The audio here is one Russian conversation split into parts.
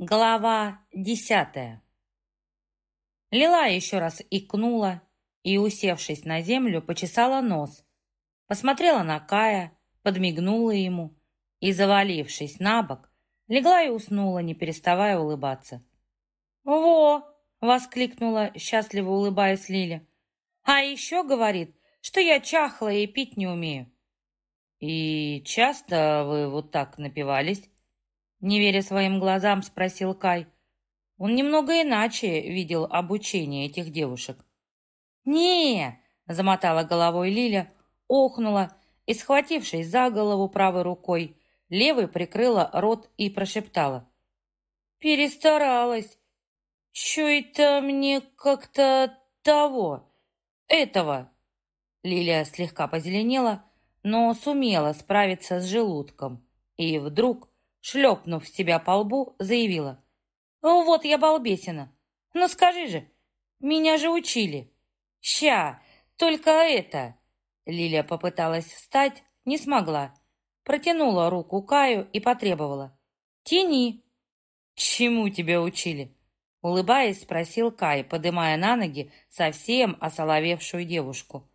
Глава десятая Лила еще раз икнула и, усевшись на землю, почесала нос. Посмотрела на Кая, подмигнула ему и, завалившись на бок, легла и уснула, не переставая улыбаться. «Во!» — воскликнула, счастливо улыбаясь Лиля. «А еще говорит, что я чахлая и пить не умею». «И часто вы вот так напивались?» Не веря своим глазам, спросил Кай. Он немного иначе видел обучение этих девушек. не замотала головой Лиля, охнула и, схватившись за голову правой рукой, левой прикрыла рот и прошептала. «Перестаралась. Чё это мне как-то того, этого?» Лилия слегка позеленела, но сумела справиться с желудком и вдруг шлепнув себя по лбу, заявила. «Вот я балбесина. Ну скажи же, меня же учили. Ща, только это...» Лилия попыталась встать, не смогла. Протянула руку Каю и потребовала. «Тяни». «Чему тебя учили?» Улыбаясь, спросил Кай, подымая на ноги совсем осоловевшую девушку.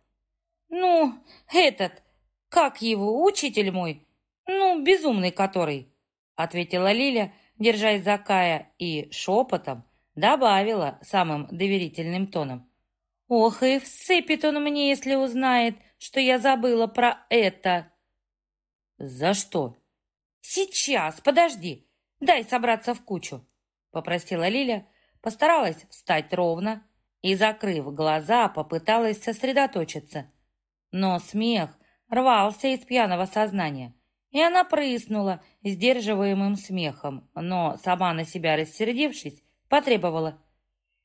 «Ну, этот, как его, учитель мой? Ну, безумный который». — ответила Лиля, держась за Кая, и шепотом добавила самым доверительным тоном. «Ох, и всыпет он мне, если узнает, что я забыла про это!» «За что?» «Сейчас, подожди, дай собраться в кучу», — попросила Лиля, постаралась встать ровно и, закрыв глаза, попыталась сосредоточиться. Но смех рвался из пьяного сознания — и она прыснула сдерживаемым смехом, но, сама на себя рассердившись, потребовала.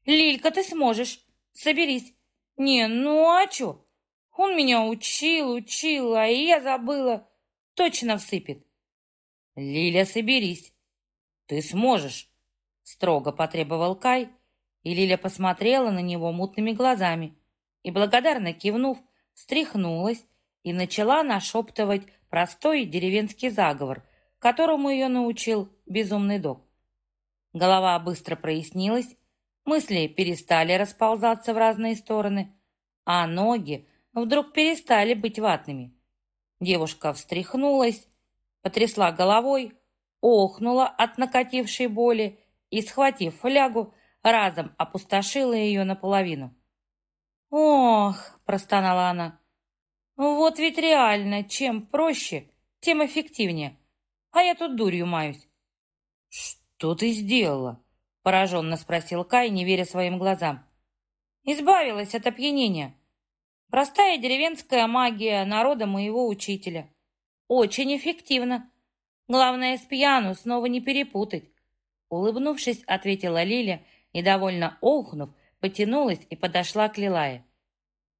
«Лилька, ты сможешь! Соберись!» «Не, ну а чё? Он меня учил, учил, а я забыла. Точно всыпет!» «Лиля, соберись! Ты сможешь!» Строго потребовал Кай, и Лиля посмотрела на него мутными глазами и, благодарно кивнув, встряхнулась и начала нашептывать Простой деревенский заговор, которому ее научил безумный док. Голова быстро прояснилась, мысли перестали расползаться в разные стороны, а ноги вдруг перестали быть ватными. Девушка встряхнулась, потрясла головой, охнула от накатившей боли и, схватив флягу, разом опустошила ее наполовину. «Ох!» — простонала она. Вот ведь реально, чем проще, тем эффективнее. А я тут дурью маюсь. Что ты сделала? Пораженно спросил Кай, не веря своим глазам. Избавилась от опьянения. Простая деревенская магия народа моего учителя. Очень эффективно. Главное, с пьяну снова не перепутать. Улыбнувшись, ответила Лиля и, довольно охнув, потянулась и подошла к Лилае.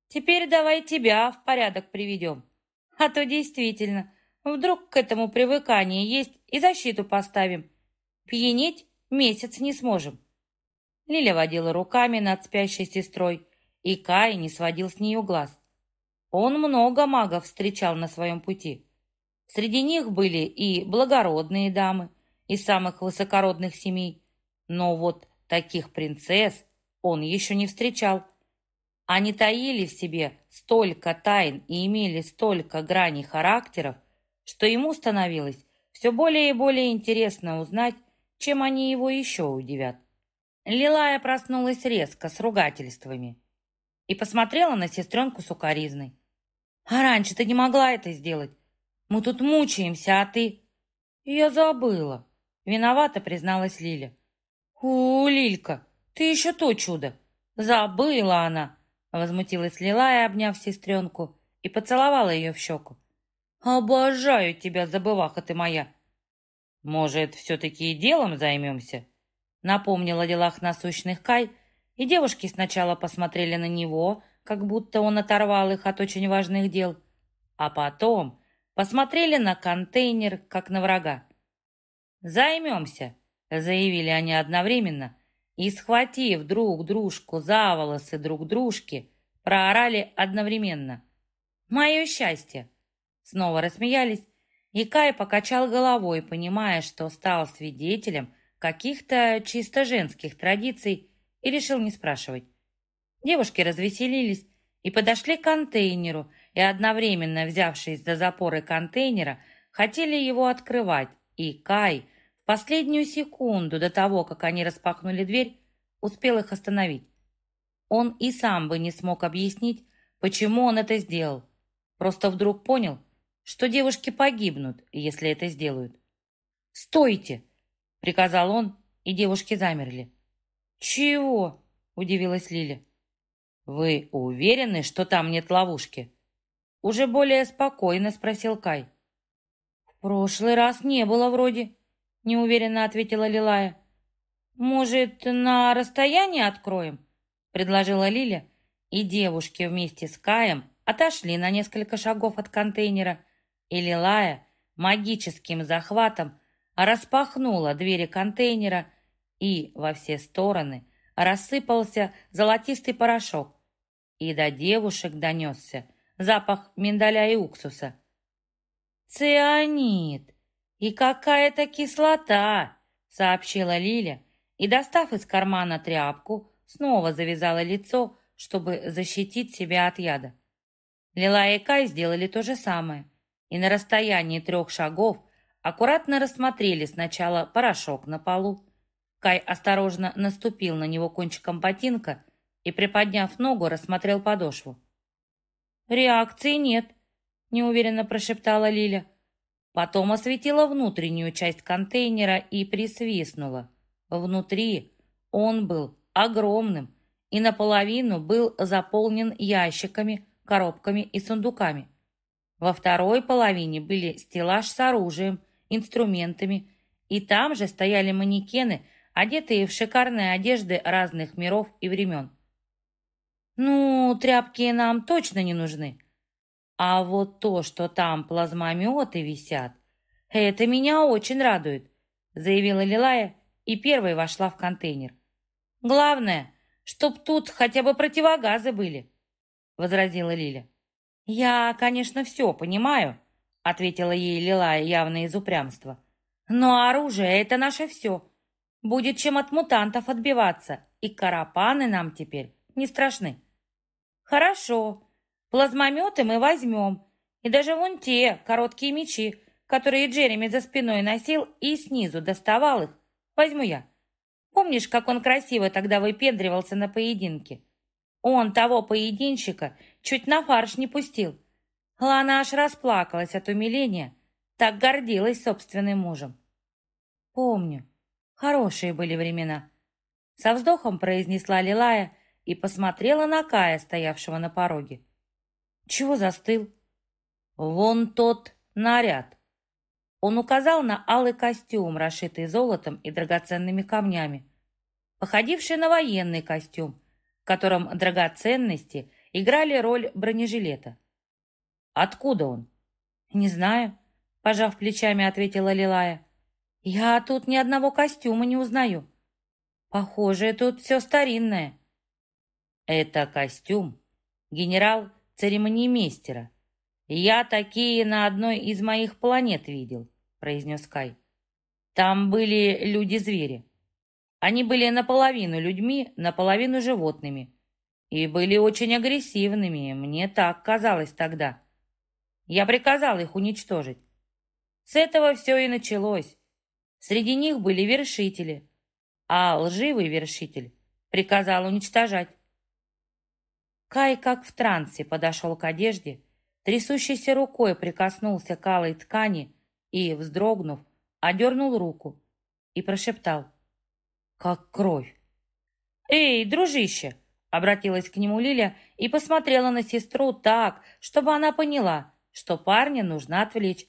Теперь давай тебя в порядок приведем. А то действительно, вдруг к этому привыкание есть и защиту поставим. Пьянеть месяц не сможем. Лиля водила руками над спящей сестрой, и Кай не сводил с нее глаз. Он много магов встречал на своем пути. Среди них были и благородные дамы из самых высокородных семей, но вот таких принцесс он еще не встречал. Они таили в себе столько тайн и имели столько граней характеров, что ему становилось все более и более интересно узнать, чем они его еще удивят. Лилая проснулась резко, с ругательствами, и посмотрела на сестренку сукоризной. «А раньше ты не могла это сделать. Мы тут мучаемся, а ты...» «Я забыла», — виновата призналась Лиля. «У, Лилька, ты еще то чудо!» «Забыла она!» Возмутилась Лилая, обняв сестренку, и поцеловала ее в щеку. «Обожаю тебя, забываха ты моя!» «Может, все-таки и делом займемся?» Напомнил о делах насущных Кай, и девушки сначала посмотрели на него, как будто он оторвал их от очень важных дел, а потом посмотрели на контейнер, как на врага. «Займемся», — заявили они одновременно, и, схватив друг дружку за волосы друг дружки, проорали одновременно. «Мое счастье!» Снова рассмеялись, и Кай покачал головой, понимая, что стал свидетелем каких-то чисто женских традиций и решил не спрашивать. Девушки развеселились и подошли к контейнеру, и одновременно, взявшись за запоры контейнера, хотели его открывать, и Кай последнюю секунду до того, как они распахнули дверь, успел их остановить. Он и сам бы не смог объяснить, почему он это сделал. Просто вдруг понял, что девушки погибнут, если это сделают. «Стойте!» — приказал он, и девушки замерли. «Чего?» — удивилась Лиля. «Вы уверены, что там нет ловушки?» Уже более спокойно спросил Кай. «В прошлый раз не было вроде», — неуверенно ответила Лилая. «Может, на расстоянии откроем?» — предложила Лиля, и девушки вместе с Каем отошли на несколько шагов от контейнера, и Лилая магическим захватом распахнула двери контейнера, и во все стороны рассыпался золотистый порошок, и до девушек донесся запах миндаля и уксуса. «Цианид! И какая-то кислота!» — сообщила Лиля, и, достав из кармана тряпку, снова завязала лицо, чтобы защитить себя от яда. Лила и Кай сделали то же самое, и на расстоянии трех шагов аккуратно рассмотрели сначала порошок на полу. Кай осторожно наступил на него кончиком ботинка и, приподняв ногу, рассмотрел подошву. «Реакции нет», — неуверенно прошептала Лиля. Потом осветила внутреннюю часть контейнера и присвистнула. Внутри он был огромным и наполовину был заполнен ящиками, коробками и сундуками. Во второй половине были стеллаж с оружием, инструментами, и там же стояли манекены, одетые в шикарные одежды разных миров и времен. «Ну, тряпки нам точно не нужны. А вот то, что там плазмометы висят, это меня очень радует», заявила Лилая и первой вошла в контейнер. «Главное, чтоб тут хотя бы противогазы были», возразила Лиля. «Я, конечно, все понимаю», — ответила ей Лилая явно из упрямства. «Но оружие — это наше все. Будет чем от мутантов отбиваться, и карапаны нам теперь не страшны». «Хорошо, плазмометы мы возьмем, и даже вон те короткие мечи, которые Джереми за спиной носил и снизу доставал их, возьму я. Помнишь, как он красиво тогда выпендривался на поединке? Он того поединщика чуть на фарш не пустил. Лана аж расплакалась от умиления, так гордилась собственным мужем. Помню, хорошие были времена. Со вздохом произнесла Лилая и посмотрела на Кая, стоявшего на пороге. Чего застыл? Вон тот наряд. Он указал на алый костюм, расшитый золотом и драгоценными камнями, походивший на военный костюм, в котором драгоценности играли роль бронежилета. «Откуда он?» «Не знаю», — пожав плечами, ответила Лилая. «Я тут ни одного костюма не узнаю. Похоже, тут все старинное». «Это костюм генерал-церемонимейстера. Я такие на одной из моих планет видел», — произнес Кай. «Там были люди-звери. Они были наполовину людьми, наполовину животными. И были очень агрессивными, мне так казалось тогда. Я приказал их уничтожить. С этого все и началось. Среди них были вершители, а лживый вершитель приказал уничтожать. Кай, как в трансе, подошел к одежде, трясущейся рукой прикоснулся к алой ткани и, вздрогнув, одернул руку и прошептал — как кровь. «Эй, дружище!» — обратилась к нему Лиля и посмотрела на сестру так, чтобы она поняла, что парня нужно отвлечь.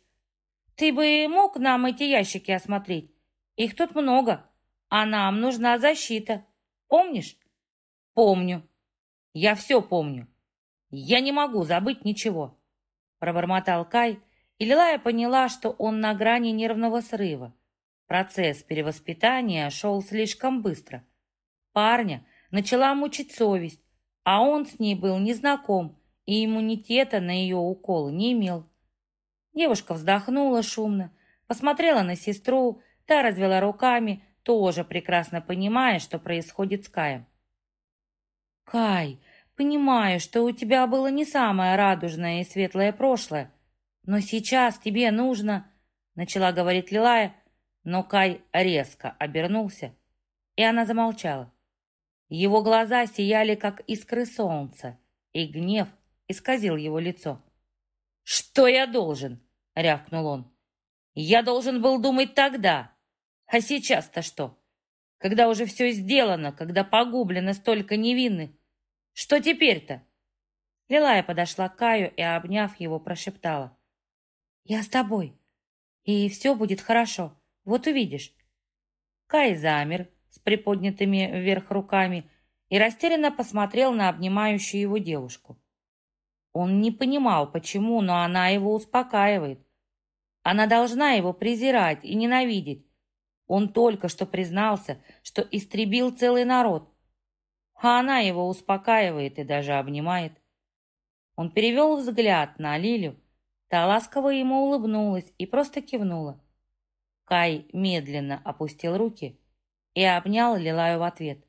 «Ты бы мог нам эти ящики осмотреть? Их тут много, а нам нужна защита. Помнишь?» «Помню. Я все помню. Я не могу забыть ничего», — пробормотал Кай, и Лилая поняла, что он на грани нервного срыва. Процесс перевоспитания шел слишком быстро. Парня начала мучить совесть, а он с ней был незнаком и иммунитета на ее уколы не имел. Девушка вздохнула шумно, посмотрела на сестру, та развела руками, тоже прекрасно понимая, что происходит с Каем. «Кай, понимаю, что у тебя было не самое радужное и светлое прошлое, но сейчас тебе нужно...» Начала говорить Лилая, но Кай резко обернулся, и она замолчала. Его глаза сияли, как искры солнца, и гнев исказил его лицо. «Что я должен?» — рявкнул он. «Я должен был думать тогда. А сейчас-то что? Когда уже все сделано, когда погублено столько невинных. Что теперь-то?» Лилая подошла к Каю и, обняв его, прошептала. «Я с тобой, и все будет хорошо. Вот увидишь». Кай замер с приподнятыми вверх руками и растерянно посмотрел на обнимающую его девушку. Он не понимал, почему, но она его успокаивает. Она должна его презирать и ненавидеть. Он только что признался, что истребил целый народ. А она его успокаивает и даже обнимает. Он перевел взгляд на Лилю. Та ласково ему улыбнулась и просто кивнула. Кай медленно опустил руки и обнял Лилаю в ответ.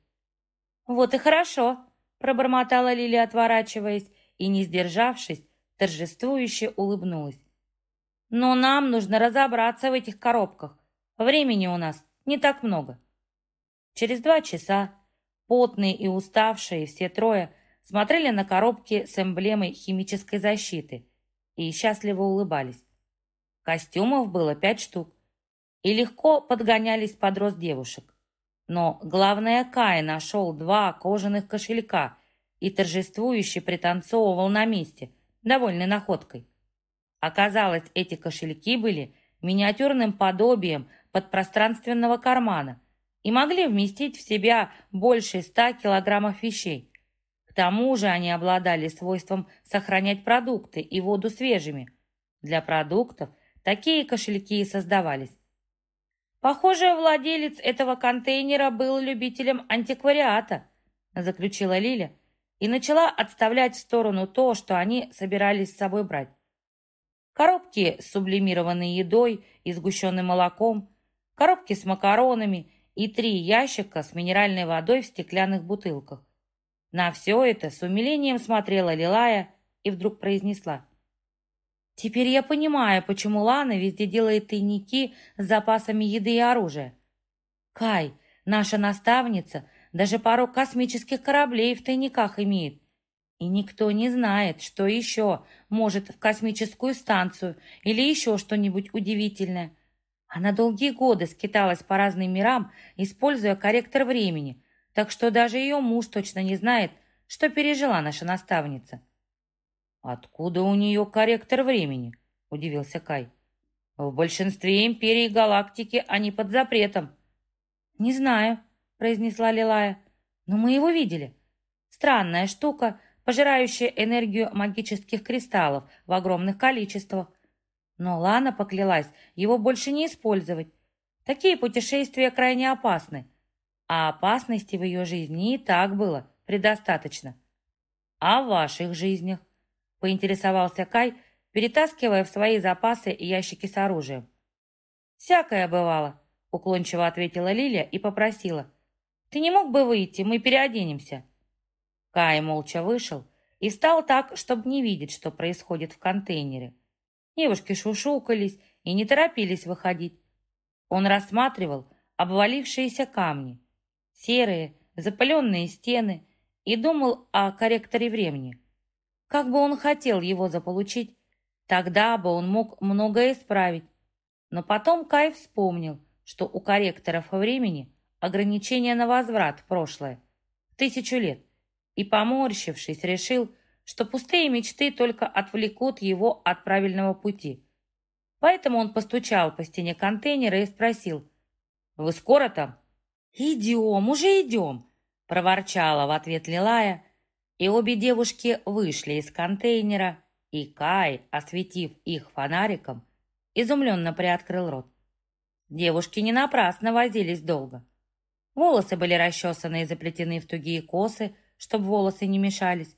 «Вот и хорошо», — пробормотала Лиля, отворачиваясь, и, не сдержавшись, торжествующе улыбнулась. «Но нам нужно разобраться в этих коробках. Времени у нас не так много». Через два часа, потные и уставшие, все трое смотрели на коробки с эмблемой химической защиты и счастливо улыбались. Костюмов было пять штук, и легко подгонялись под рост девушек. Но главное, Кай нашел два кожаных кошелька и торжествующе пританцовывал на месте, довольный находкой. Оказалось, эти кошельки были миниатюрным подобием подпространственного кармана и могли вместить в себя больше ста килограммов вещей. К тому же они обладали свойством сохранять продукты и воду свежими. Для продуктов такие кошельки и создавались. Похоже, владелец этого контейнера был любителем антиквариата, заключила Лиля, и начала отставлять в сторону то, что они собирались с собой брать. Коробки с сублимированной едой и сгущенным молоком, коробки с макаронами и три ящика с минеральной водой в стеклянных бутылках. На все это с умилением смотрела Лилая и вдруг произнесла. «Теперь я понимаю, почему Лана везде делает тайники с запасами еды и оружия. Кай, наша наставница, даже пару космических кораблей в тайниках имеет. И никто не знает, что еще может в космическую станцию или еще что-нибудь удивительное. Она долгие годы скиталась по разным мирам, используя корректор времени, так что даже ее муж точно не знает, что пережила наша наставница. «Откуда у нее корректор времени?» – удивился Кай. «В большинстве империй галактики они под запретом». «Не знаю», произнесла Лилая. «Но мы его видели. Странная штука, пожирающая энергию магических кристаллов в огромных количествах. Но Лана поклялась его больше не использовать. Такие путешествия крайне опасны. А опасности в ее жизни и так было предостаточно. А в ваших жизнях?» поинтересовался Кай, перетаскивая в свои запасы ящики с оружием. «Всякое бывало», — уклончиво ответила Лилия и попросила. Ты не мог бы выйти, мы переоденемся?» Кай молча вышел и встал так, чтобы не видеть, что происходит в контейнере. Девушки шушукались и не торопились выходить. Он рассматривал обвалившиеся камни, серые, запыленные стены и думал о корректоре времени. Как бы он хотел его заполучить, тогда бы он мог многое исправить. Но потом Кай вспомнил, что у корректоров времени ограничение на возврат в прошлое, тысячу лет, и, поморщившись, решил, что пустые мечты только отвлекут его от правильного пути. Поэтому он постучал по стене контейнера и спросил, «Вы скоро там?» «Идем, уже идем!» — проворчала в ответ Лилая, и обе девушки вышли из контейнера, и Кай, осветив их фонариком, изумленно приоткрыл рот. Девушки не напрасно возились долго. Волосы были расчесаны и заплетены в тугие косы, чтобы волосы не мешались.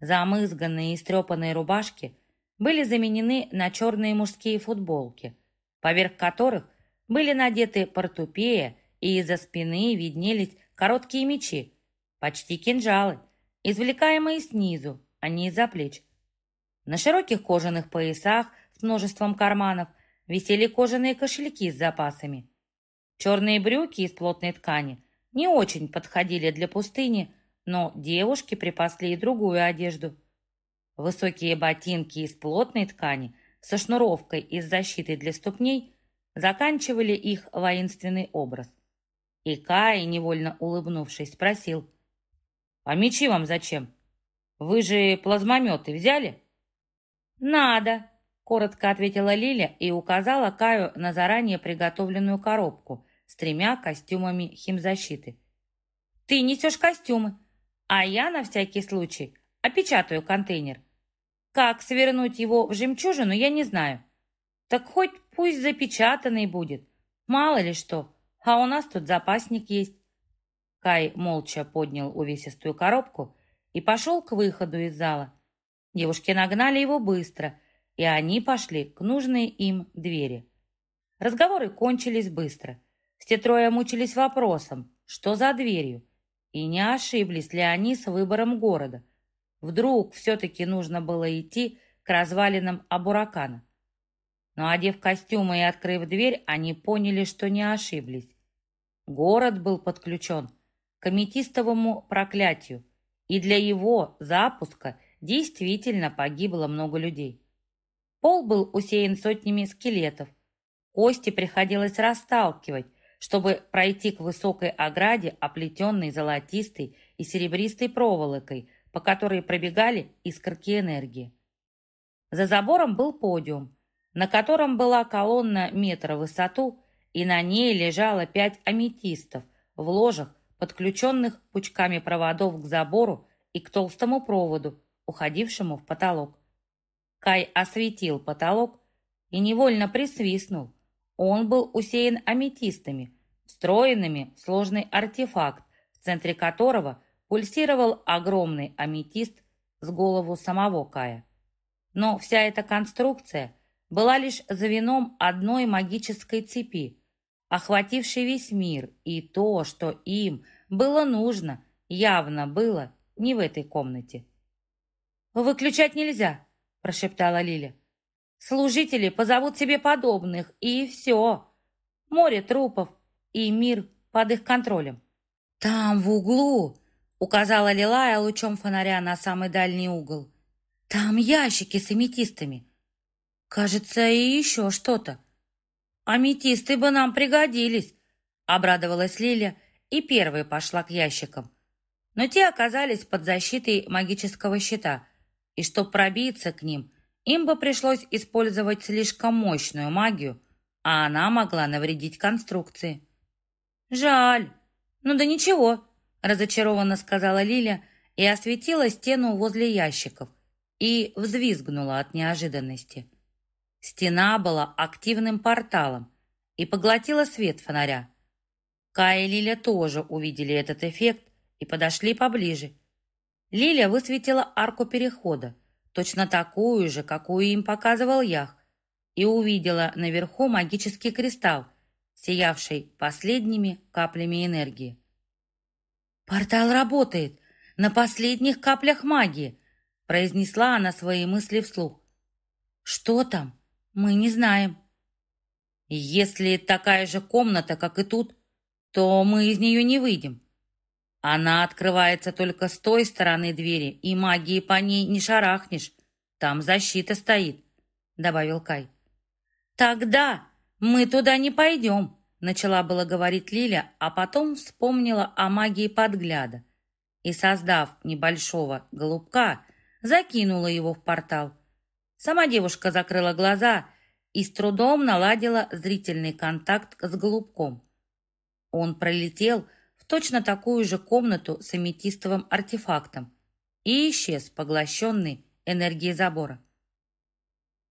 Замызганные и стрепанные рубашки были заменены на черные мужские футболки, поверх которых были надеты портупея и из-за спины виднелись короткие мечи, почти кинжалы, извлекаемые снизу, а не из-за плеч. На широких кожаных поясах с множеством карманов висели кожаные кошельки с запасами. Черные брюки из плотной ткани не очень подходили для пустыни, но девушки припасли и другую одежду. Высокие ботинки из плотной ткани со шнуровкой из защиты для ступней заканчивали их воинственный образ. И Кай, невольно улыбнувшись, спросил, «А мечи вам зачем? Вы же плазмометы взяли?» «Надо», — коротко ответила Лиля и указала Каю на заранее приготовленную коробку с тремя костюмами химзащиты. «Ты несешь костюмы, а я на всякий случай опечатаю контейнер. Как свернуть его в жемчужину, я не знаю. Так хоть пусть запечатанный будет, мало ли что, а у нас тут запасник есть». Кай молча поднял увесистую коробку и пошел к выходу из зала. Девушки нагнали его быстро, и они пошли к нужной им двери. Разговоры кончились быстро. Все трое мучились вопросом, что за дверью, и не ошиблись ли они с выбором города. Вдруг все-таки нужно было идти к развалинам Абуракана. Но, одев костюмы и открыв дверь, они поняли, что не ошиблись. Город был подключен к аметистовому проклятию, и для его запуска – действительно погибло много людей. Пол был усеян сотнями скелетов. Кости приходилось расталкивать, чтобы пройти к высокой ограде, оплетенной золотистой и серебристой проволокой, по которой пробегали искорки энергии. За забором был подиум, на котором была колонна метра в высоту, и на ней лежало пять аметистов в ложах, подключенных пучками проводов к забору и к толстому проводу, уходившему в потолок. Кай осветил потолок и невольно присвистнул. Он был усеян аметистами, встроенными сложный артефакт, в центре которого пульсировал огромный аметист с голову самого Кая. Но вся эта конструкция была лишь звеном одной магической цепи, охватившей весь мир, и то, что им было нужно, явно было не в этой комнате. «Выключать нельзя», — прошептала Лиля. «Служители позовут себе подобных, и все. Море трупов и мир под их контролем». «Там, в углу», — указала Лилая лучом фонаря на самый дальний угол. «Там ящики с аметистами. Кажется, и еще что-то. Аметисты бы нам пригодились», — обрадовалась Лиля и первой пошла к ящикам. Но те оказались под защитой магического щита — и чтобы пробиться к ним, им бы пришлось использовать слишком мощную магию, а она могла навредить конструкции. «Жаль. Ну да ничего», — разочарованно сказала Лиля и осветила стену возле ящиков и взвизгнула от неожиданности. Стена была активным порталом и поглотила свет фонаря. Кая и Лиля тоже увидели этот эффект и подошли поближе. Лиля высветила арку перехода, точно такую же, какую им показывал Ях, и увидела наверху магический кристалл, сиявший последними каплями энергии. «Портал работает на последних каплях магии», произнесла она свои мысли вслух. «Что там? Мы не знаем». «Если такая же комната, как и тут, то мы из нее не выйдем», она открывается только с той стороны двери, и магии по ней не шарахнешь. Там защита стоит», — добавил Кай. «Тогда мы туда не пойдем», — начала было говорить Лиля, а потом вспомнила о магии подгляда и, создав небольшого голубка, закинула его в портал. Сама девушка закрыла глаза и с трудом наладила зрительный контакт с голубком. Он пролетел, — точно такую же комнату с аметистовым артефактом и исчез, поглощенный энергией забора.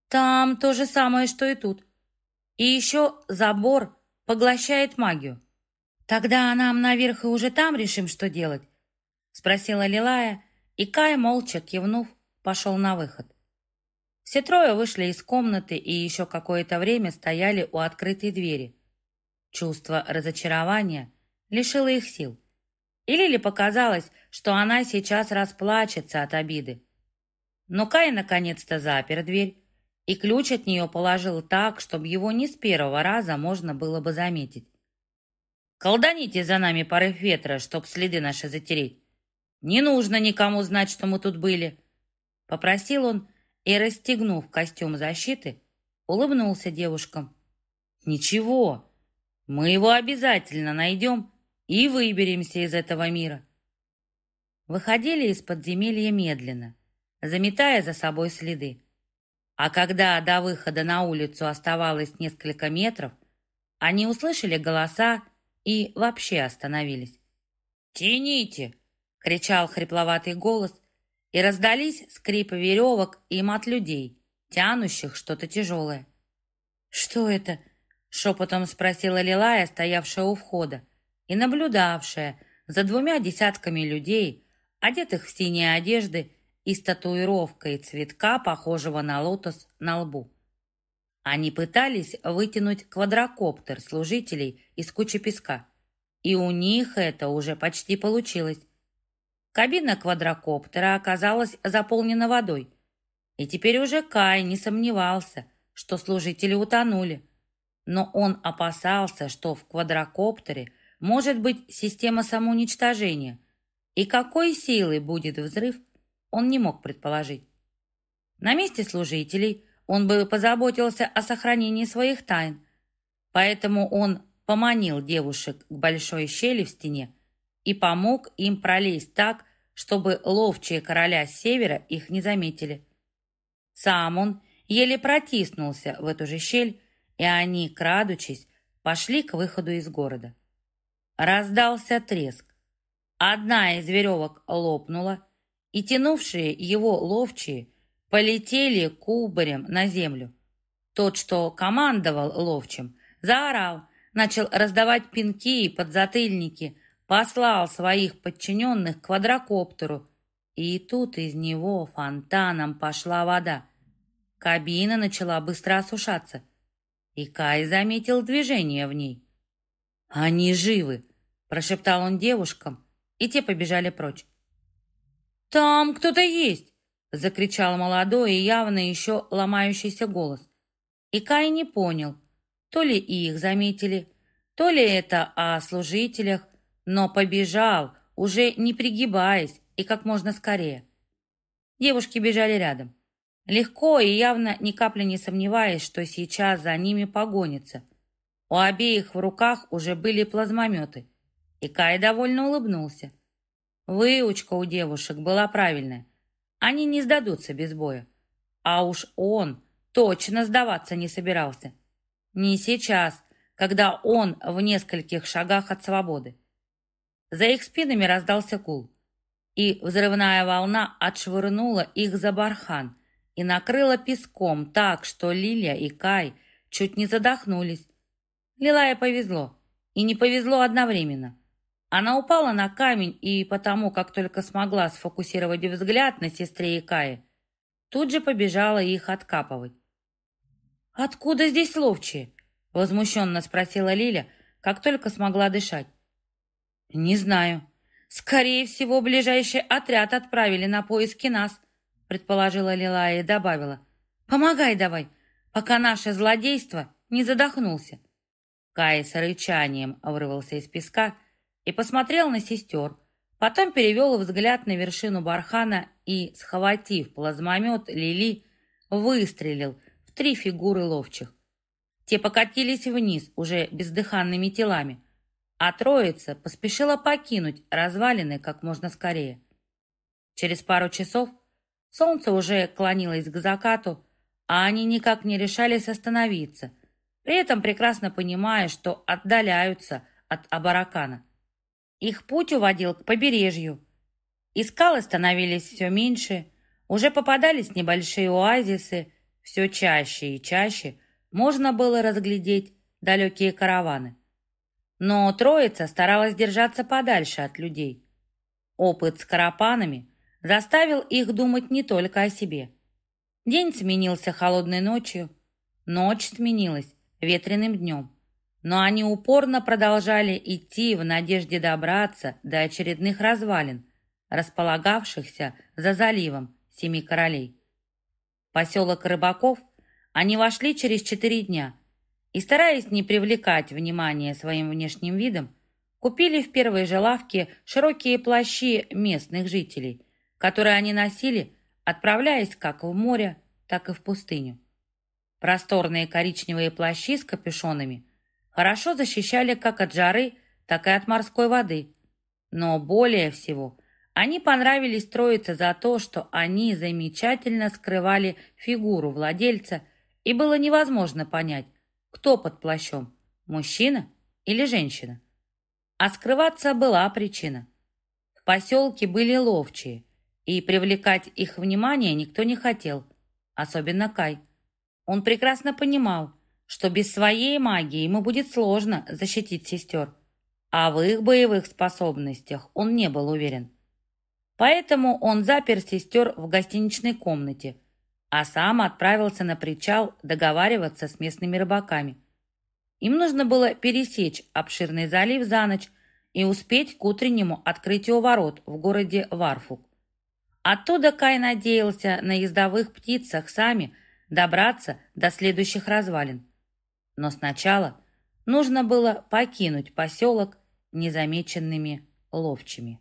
Там то же самое, что и тут. И еще забор поглощает магию. Тогда нам наверх и уже там решим, что делать, спросила Лилая, и Кай, молча кивнув, пошел на выход. Все трое вышли из комнаты и еще какое-то время стояли у открытой двери. Чувство разочарования лишило их сил. И Лиле показалось, что она сейчас расплачется от обиды. Но Кай наконец-то запер дверь, и ключ от нее положил так, чтобы его не с первого раза можно было бы заметить. «Колданите за нами порыв ветра, чтоб следы наши затереть. Не нужно никому знать, что мы тут были», — попросил он и, расстегнув костюм защиты, улыбнулся девушкам. «Ничего, мы его обязательно найдем и выберемся из этого мира». Выходили из подземелья медленно, заметая за собой следы. А когда до выхода на улицу оставалось несколько метров, они услышали голоса и вообще остановились. «Тяните!» — кричал хрипловатый голос, и раздались скрипы веревок и мат людей, тянущих что-то тяжелое. «Что это?» — шепотом спросила Лилая, стоявшая у входа, и наблюдавшая за двумя десятками людей, одетых в синие одежды и с татуировкой цветка, похожего на лотос, на лбу. Они пытались вытянуть квадрокоптер служителей из кучи песка, и у них это уже почти получилось. Кабина квадрокоптера оказалась заполнена водой, и теперь уже Кай не сомневался, что служители утонули. Но он опасался, что в квадрокоптере может быть система самоуничтожения, и какой силой будет взрыв, он не мог предположить. На месте служителей он бы позаботился о сохранении своих тайн, поэтому он поманил девушек к большой щели в стене и помог им пролезть так, чтобы ловчие короля с севера их не заметили. Сам он еле протиснулся в эту же щель, и они, крадучись, пошли к выходу из города. Раздался треск. Одна из веревок лопнула, и тянувшие его ловчие полетели кубарем на землю. Тот, что командовал ловчим, заорал, начал раздавать пинки и подзатыльники, послал своих подчиненных к квадрокоптеру, и тут из него фонтаном пошла вода. Кабина начала быстро осушаться, и Кай заметил движение в ней. «Они живы!» – прошептал он девушкам, и те побежали прочь. «Там кто-то есть!» — закричал молодой и явно еще ломающийся голос. И Кай не понял, то ли их заметили, то ли это о служителях, но побежал, уже не пригибаясь и как можно скорее. Девушки бежали рядом. Легко и явно ни капли не сомневаясь, что сейчас за ними погонится. У обеих в руках уже были плазмометы, и Кай довольно улыбнулся. Выучка у девушек была правильная. Они не сдадутся без боя. А уж он точно сдаваться не собирался. Не сейчас, когда он в нескольких шагах от свободы. За их спинами раздался кул, и взрывная волна отшвырнула их за бархан и накрыла песком так, что Лилия и Кай чуть не задохнулись. Лилае повезло, и не повезло одновременно. Она упала на камень и потому, как только смогла сфокусировать взгляд на сестре и Кае, тут же побежала их откапывать. «Откуда здесь ловчие?» — возмущенно спросила Лиля, как только смогла дышать. «Не знаю. Скорее всего, ближайший отряд отправили на поиски нас», — предположила Лилая и добавила. «Помогай давай, пока наше злодейство не задохнулся». Кай с рычанием вырвался из песка, — и посмотрел на сестер. Потом перевел взгляд на вершину бархана и, схватив плазмомет Лили, выстрелил в три фигуры ловчих. Те покатились вниз уже бездыханными телами, а троица поспешила покинуть развалины как можно скорее. Через пару часов солнце уже клонилось к закату, а они никак не решались остановиться, при этом прекрасно понимая, что отдаляются от Абаракана. Их путь уводил к побережью. И скалы становились все меньше, уже попадались небольшие оазисы, все чаще и чаще можно было разглядеть далекие караваны. Но троица старалась держаться подальше от людей. Опыт с карапанами заставил их думать не только о себе. День сменился холодной ночью, ночь сменилась ветреным днем. Но они упорно продолжали идти в надежде добраться до очередных развалин, располагавшихся за заливом Семи Королей. Поселок Рыбаков они вошли через четыре дня и, стараясь не привлекать внимания своим внешним видом, купили в первой же лавке широкие плащи местных жителей, которые они носили, отправляясь как в море, так и в пустыню. Просторные коричневые плащи с капюшонами хорошо защищали как от жары, так и от морской воды. Но более всего они понравились троице за то, что они замечательно скрывали фигуру владельца, и было невозможно понять, кто под плащом, мужчина или женщина. А скрываться была причина. В поселке были ловчие, и привлекать их внимание никто не хотел, особенно Кай. Он прекрасно понимал, что без своей магии ему будет сложно защитить сестер, а в их боевых способностях он не был уверен. Поэтому он запер сестер в гостиничной комнате, а сам отправился на причал договариваться с местными рыбаками – им нужно было пересечь обширный залив за ночь и успеть к утреннему открытию ворот в городе Варфук. Оттуда Кай надеялся на ездовых птицах сами добраться до следующих развалин. Но сначала нужно было покинуть поселок незамеченными ловчими.